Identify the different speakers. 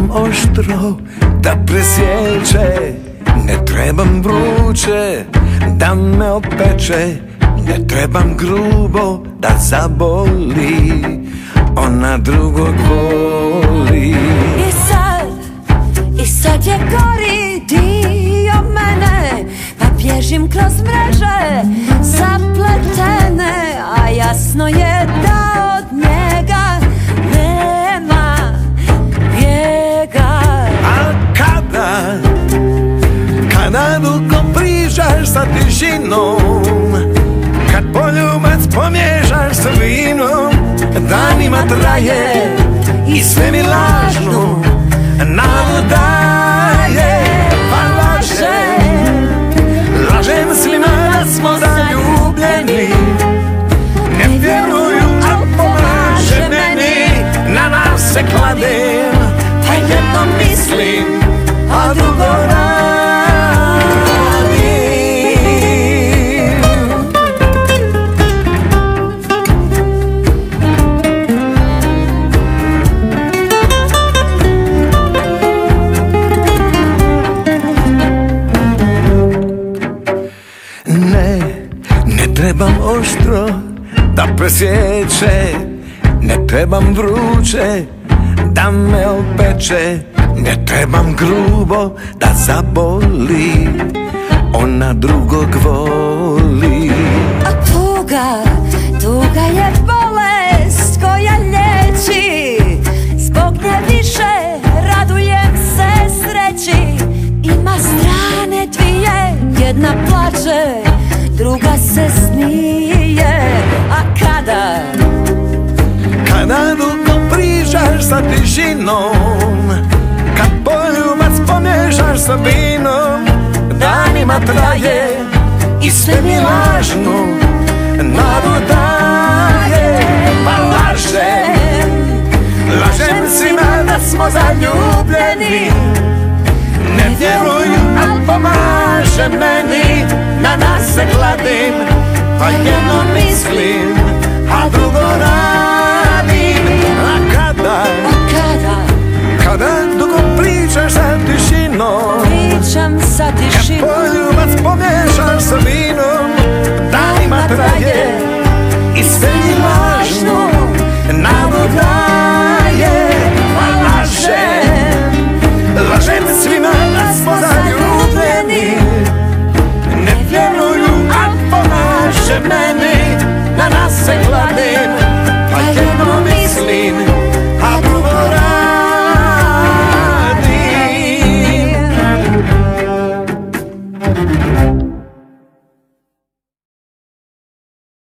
Speaker 1: trebam oštro da presječe. Ne trebam vruće da me opeče. Ne trebam grubo da zaboli. Ona drugog voli.
Speaker 2: I sad, i sad je gori dio mene Pa bježim kroz mreže.
Speaker 1: Tišinom Kad poljubac pomiješaš sa vinom Danima traje i sve mi lažno. Nadu daje, pa lažem Lažem svima smo zaljubljeni. Ne vjeruju, a pomaže meni. Na nas se kladem Pa jedno mislim, a drugo radim trebam oštro da presječe Ne trebam vruće da me opeče Ne trebam grubo da zaboli Ona drugog voli.
Speaker 2: A tuga, tuga je bolest koja lječi Zbog nje više radujem se sreći. Ima strane dvije, jedna plače, Kada
Speaker 1: dugo pričaš sa tišinom Kad poljubac pomiješaš sa vinom Danima traje i sve mi lažno Nadu daje Pa lažem Lažem svima da smo zaljubljeni. Ne vjeruju, al pomaže meni Na nas se kladim Pa jedno mislim,